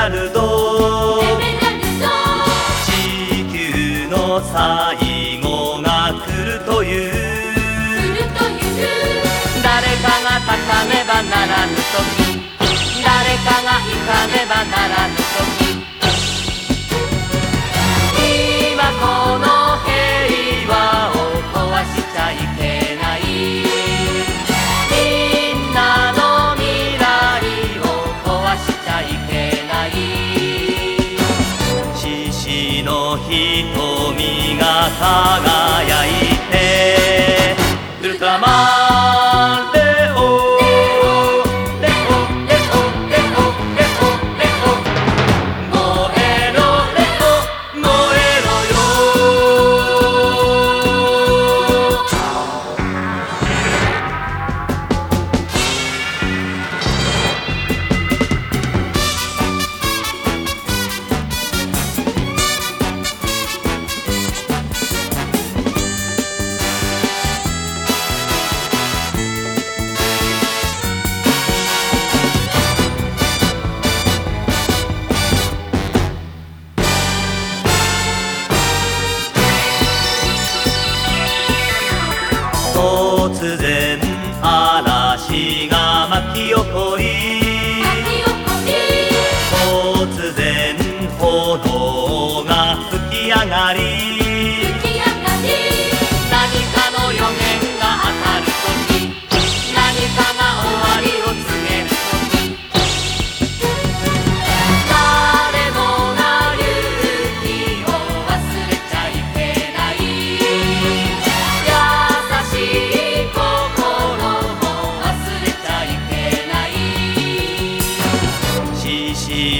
ナルド」「地球の最後が来るという」「誰かがたかめばならぬ時。瞳が輝い突然嵐が巻き起こり突然炎が吹き上がり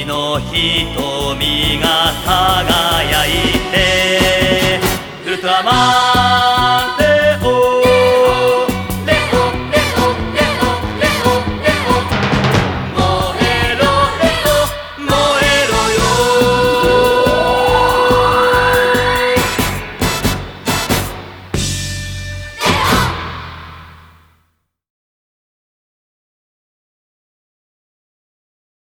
の瞳が